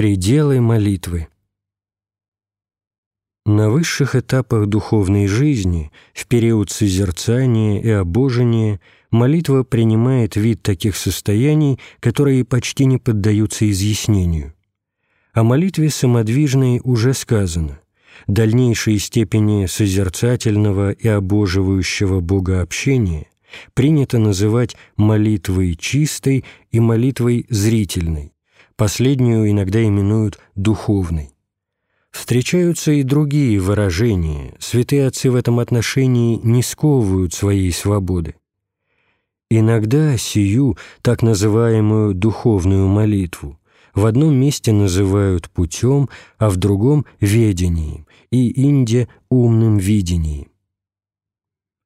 Пределы молитвы. На высших этапах духовной жизни, в период созерцания и обожения, молитва принимает вид таких состояний, которые почти не поддаются изъяснению. О молитве самодвижной уже сказано. Дальнейшие степени созерцательного и обоживающего богообщения принято называть молитвой чистой и молитвой зрительной. Последнюю иногда именуют духовной. Встречаются и другие выражения. Святые отцы в этом отношении не сковывают своей свободы. Иногда сию, так называемую духовную молитву, в одном месте называют путем, а в другом – ведением, и Инде – умным видением.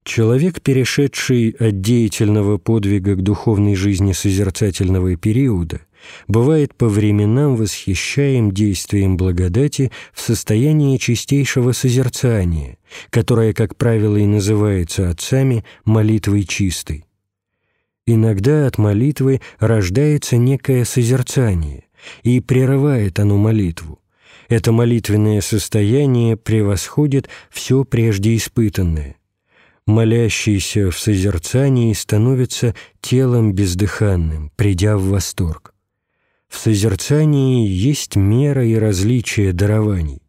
Человек, перешедший от деятельного подвига к духовной жизни созерцательного периода, бывает по временам восхищаем действием благодати в состоянии чистейшего созерцания, которое, как правило, и называется отцами молитвой чистой. Иногда от молитвы рождается некое созерцание, и прерывает оно молитву. Это молитвенное состояние превосходит все прежде испытанное – молящийся в созерцании становится телом бездыханным, придя в восторг. В созерцании есть мера и различие дарований.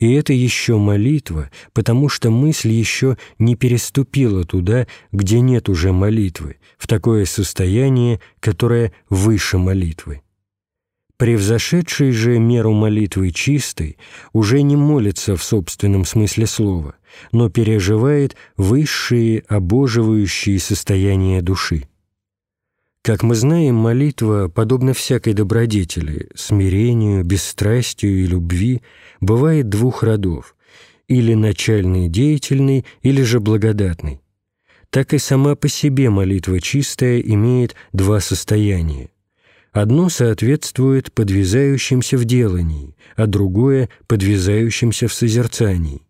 И это еще молитва, потому что мысль еще не переступила туда, где нет уже молитвы, в такое состояние, которое выше молитвы. Превзошедший же меру молитвы чистой уже не молится в собственном смысле слова, но переживает высшие обоживающие состояния души. Как мы знаем, молитва, подобно всякой добродетели, смирению, бесстрастию и любви, бывает двух родов – или начальный деятельный, или же благодатный. Так и сама по себе молитва чистая имеет два состояния – Одно соответствует подвязающимся в делании, а другое – подвязающимся в созерцании.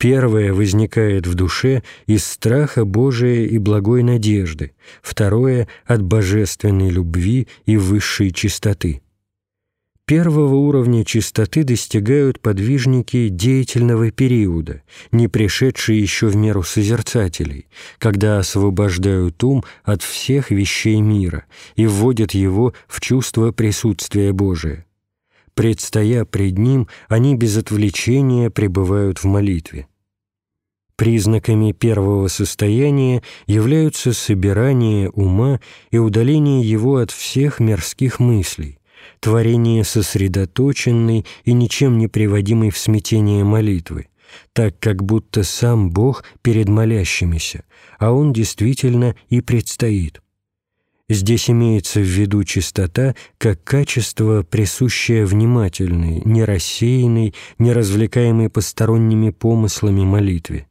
Первое возникает в душе из страха Божия и благой надежды, второе – от божественной любви и высшей чистоты. Первого уровня чистоты достигают подвижники деятельного периода, не пришедшие еще в меру созерцателей, когда освобождают ум от всех вещей мира и вводят его в чувство присутствия Божия. Предстоя пред Ним, они без отвлечения пребывают в молитве. Признаками первого состояния являются собирание ума и удаление его от всех мирских мыслей, творение сосредоточенной и ничем не приводимой в смятение молитвы, так как будто сам Бог перед молящимися, а Он действительно и предстоит. Здесь имеется в виду чистота как качество, присущее внимательной, не рассеянной, не развлекаемой посторонними помыслами молитве.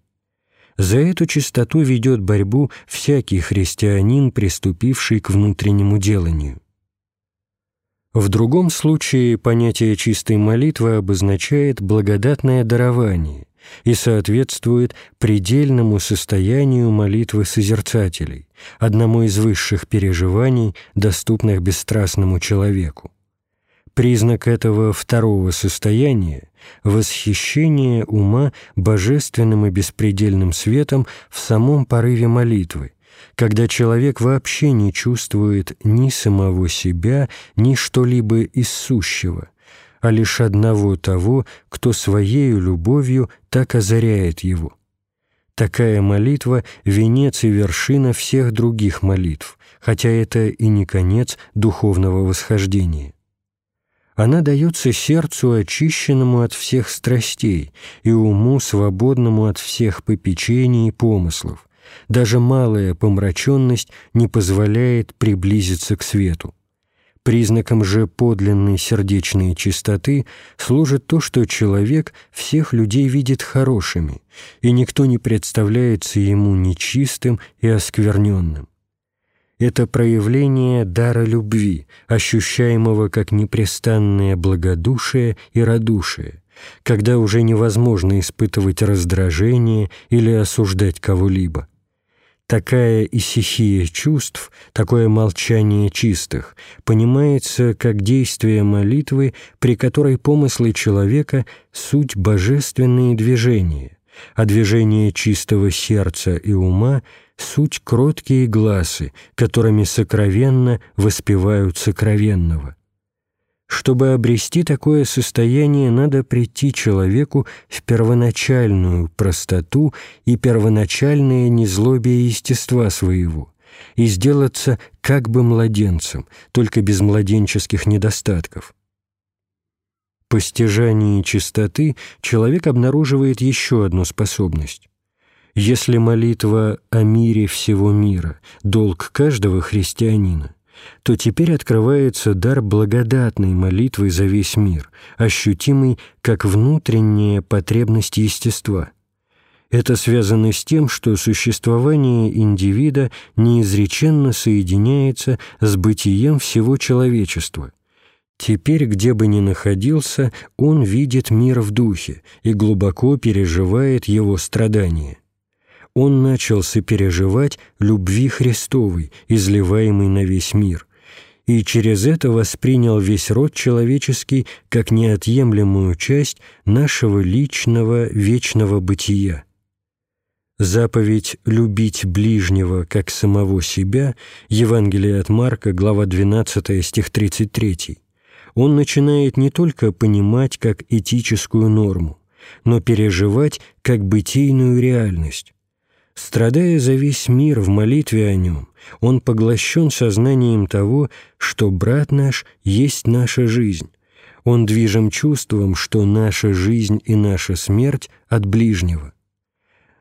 За эту чистоту ведет борьбу всякий христианин, приступивший к внутреннему деланию. В другом случае понятие чистой молитвы обозначает благодатное дарование и соответствует предельному состоянию молитвы созерцателей, одному из высших переживаний, доступных бесстрастному человеку. Признак этого второго состояния – восхищение ума божественным и беспредельным светом в самом порыве молитвы, когда человек вообще не чувствует ни самого себя, ни что-либо из сущего, а лишь одного того, кто своею любовью так озаряет его. Такая молитва — венец и вершина всех других молитв, хотя это и не конец духовного восхождения. Она дается сердцу, очищенному от всех страстей, и уму, свободному от всех попечений и помыслов, даже малая помраченность не позволяет приблизиться к свету. Признаком же подлинной сердечной чистоты служит то, что человек всех людей видит хорошими, и никто не представляется ему нечистым и оскверненным. Это проявление дара любви, ощущаемого как непрестанное благодушие и радушие, когда уже невозможно испытывать раздражение или осуждать кого-либо. Такая исихия чувств, такое молчание чистых понимается как действие молитвы, при которой помыслы человека — суть божественные движения, а движение чистого сердца и ума — суть кроткие глазы, которыми сокровенно воспевают сокровенного. Чтобы обрести такое состояние, надо прийти человеку в первоначальную простоту и первоначальное незлобие естества своего и сделаться как бы младенцем, только без младенческих недостатков. По стяжании чистоты человек обнаруживает еще одну способность. Если молитва о мире всего мира – долг каждого христианина, то теперь открывается дар благодатной молитвы за весь мир, ощутимый как внутренняя потребность естества. Это связано с тем, что существование индивида неизреченно соединяется с бытием всего человечества. Теперь, где бы ни находился, он видит мир в духе и глубоко переживает его страдания он начал сопереживать любви Христовой, изливаемой на весь мир, и через это воспринял весь род человеческий как неотъемлемую часть нашего личного вечного бытия. Заповедь «любить ближнего, как самого себя» Евангелие от Марка, глава 12, стих 33. Он начинает не только понимать как этическую норму, но переживать как бытийную реальность. Страдая за весь мир в молитве о нем, он поглощен сознанием того, что брат наш есть наша жизнь. Он движим чувством, что наша жизнь и наша смерть от ближнего.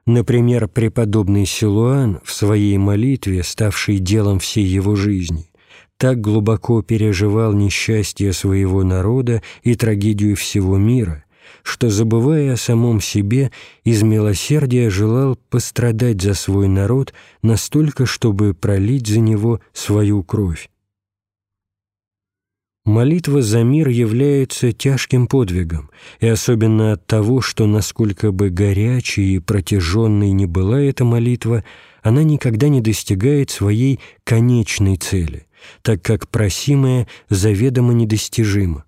Например, преподобный Силуан в своей молитве, ставшей делом всей его жизни, так глубоко переживал несчастье своего народа и трагедию всего мира, что, забывая о самом себе, из милосердия желал пострадать за свой народ настолько, чтобы пролить за него свою кровь. Молитва за мир является тяжким подвигом, и особенно от того, что насколько бы горячей и протяженной ни была эта молитва, она никогда не достигает своей конечной цели, так как просимое заведомо недостижимо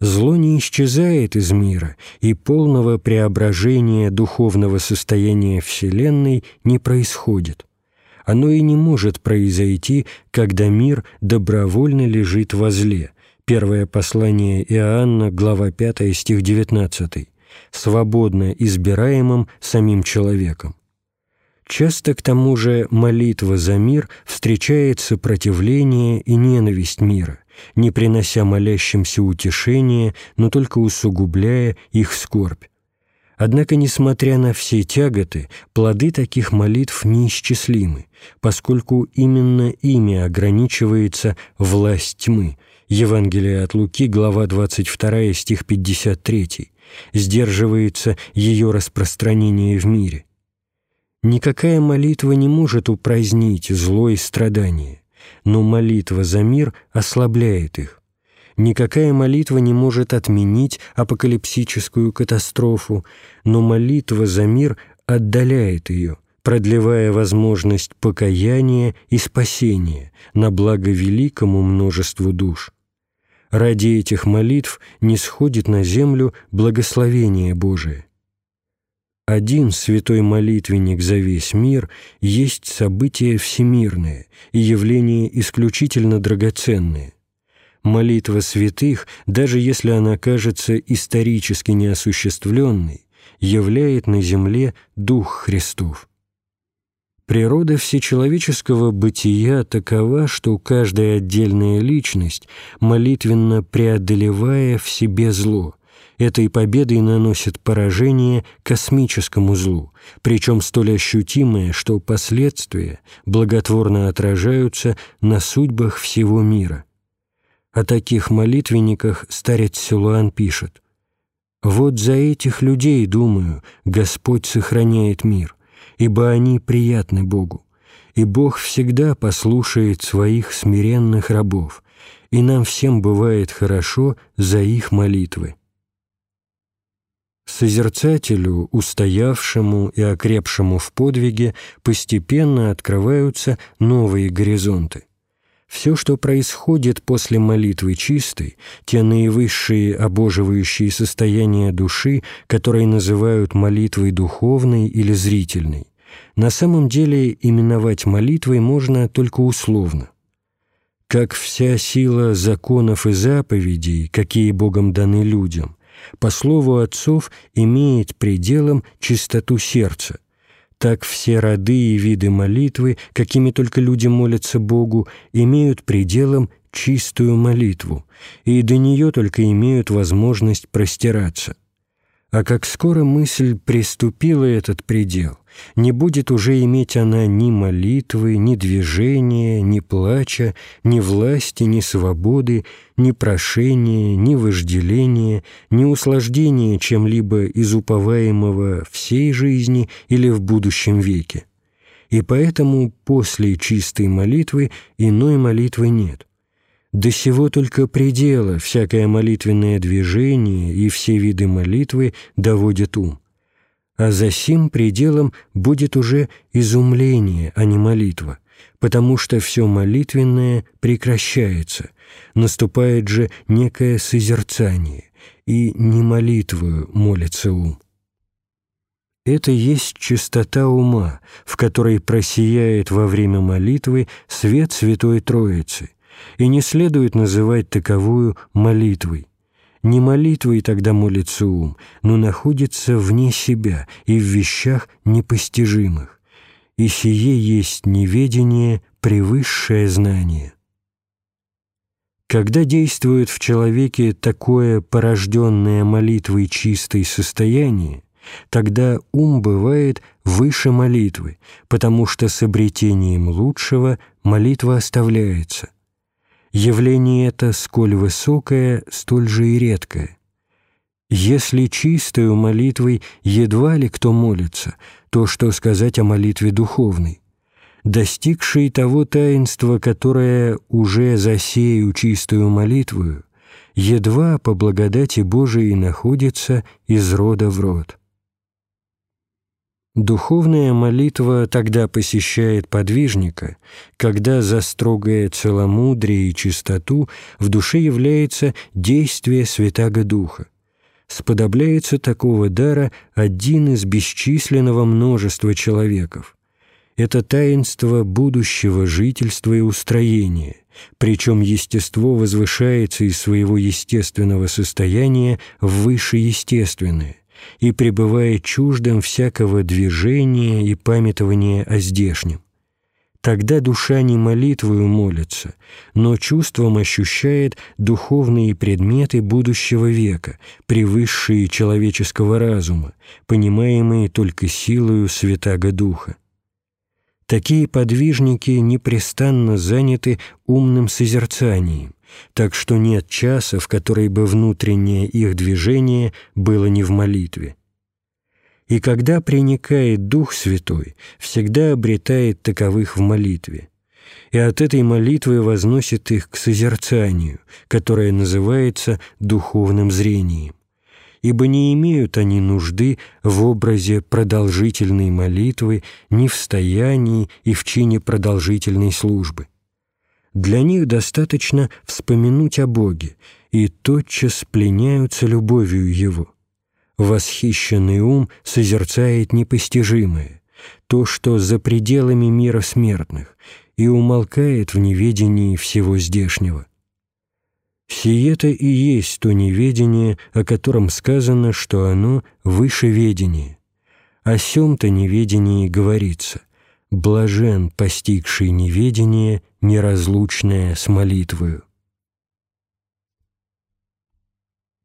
зло не исчезает из мира, и полного преображения духовного состояния Вселенной не происходит. Оно и не может произойти, когда мир добровольно лежит во зле. Первое послание Иоанна, глава 5, стих 19, свободно избираемым самим человеком. Часто к тому же молитва за мир встречает сопротивление и ненависть мира – не принося молящимся утешения, но только усугубляя их скорбь. Однако, несмотря на все тяготы, плоды таких молитв неисчислимы, поскольку именно ими ограничивается власть тьмы. Евангелие от Луки, глава 22, стих 53. Сдерживается ее распространение в мире. Никакая молитва не может упразднить зло и страдание но молитва за мир ослабляет их. Никакая молитва не может отменить апокалипсическую катастрофу, но молитва за мир отдаляет ее, продлевая возможность покаяния и спасения на благо великому множеству душ. Ради этих молитв не сходит на землю благословение Божие один святой молитвенник за весь мир есть событие всемирное и явление исключительно драгоценное. Молитва святых, даже если она кажется исторически неосуществленной, являет на земле Дух Христов. Природа всечеловеческого бытия такова, что каждая отдельная личность, молитвенно преодолевая в себе зло, этой победой наносит поражение космическому злу, причем столь ощутимое, что последствия благотворно отражаются на судьбах всего мира. О таких молитвенниках старец Силуан пишет «Вот за этих людей, думаю, Господь сохраняет мир, ибо они приятны Богу, и Бог всегда послушает своих смиренных рабов, и нам всем бывает хорошо за их молитвы». Созерцателю, устоявшему и окрепшему в подвиге, постепенно открываются новые горизонты. Все, что происходит после молитвы чистой, те наивысшие обоживающие состояния души, которые называют молитвой духовной или зрительной, на самом деле именовать молитвой можно только условно. Как вся сила законов и заповедей, какие Богом даны людям, по слову отцов имеет пределом чистоту сердца – так все роды и виды молитвы, какими только люди молятся Богу, имеют пределом чистую молитву, и до нее только имеют возможность простираться. А как скоро мысль приступила этот предел, не будет уже иметь она ни молитвы, ни движения, ни плача, ни власти, ни свободы, ни прошения, ни вожделения, ни услаждения чем-либо из уповаемого всей жизни или в будущем веке. И поэтому после чистой молитвы иной молитвы нет. До сего только предела всякое молитвенное движение и все виды молитвы доводят ум а за сим пределом будет уже изумление, а не молитва, потому что все молитвенное прекращается, наступает же некое созерцание, и не молитвою молится ум. Это есть чистота ума, в которой просияет во время молитвы свет Святой Троицы, и не следует называть таковую молитвой, не молитвой тогда молится ум, но находится вне себя и в вещах непостижимых. И сие есть неведение, превысшее знание. Когда действует в человеке такое порожденное молитвой чистое состояние, тогда ум бывает выше молитвы, потому что с обретением лучшего молитва оставляется, Явление это, сколь высокое, столь же и редкое. Если чистою молитвой едва ли кто молится, то что сказать о молитве духовной? Достигший того таинства, которое уже засею чистую молитвою, едва по благодати Божией находится из рода в род. Духовная молитва тогда посещает подвижника, когда за строгое целомудрие и чистоту в душе является действие Святаго Духа. Сподобляется такого дара один из бесчисленного множества человеков. Это таинство будущего жительства и устроения, причем естество возвышается из своего естественного состояния в высшеестественное – и пребывает чуждым всякого движения и памятования о здешнем. Тогда душа не молитвою молится, но чувством ощущает духовные предметы будущего века, превысшие человеческого разума, понимаемые только силою Святаго Духа. Такие подвижники непрестанно заняты умным созерцанием, так что нет часа, в который бы внутреннее их движение было не в молитве. И когда приникает Дух Святой, всегда обретает таковых в молитве, и от этой молитвы возносит их к созерцанию, которое называется духовным зрением ибо не имеют они нужды в образе продолжительной молитвы ни в стоянии и в чине продолжительной службы. Для них достаточно вспомянуть о Боге, и тотчас пленяются любовью Его. Восхищенный ум созерцает непостижимое, то, что за пределами мира смертных, и умолкает в неведении всего здешнего. Сие-то и есть то неведение, о котором сказано, что оно выше ведения. О сем-то неведении говорится блажен, постигший неведение, неразлучное с молитвою.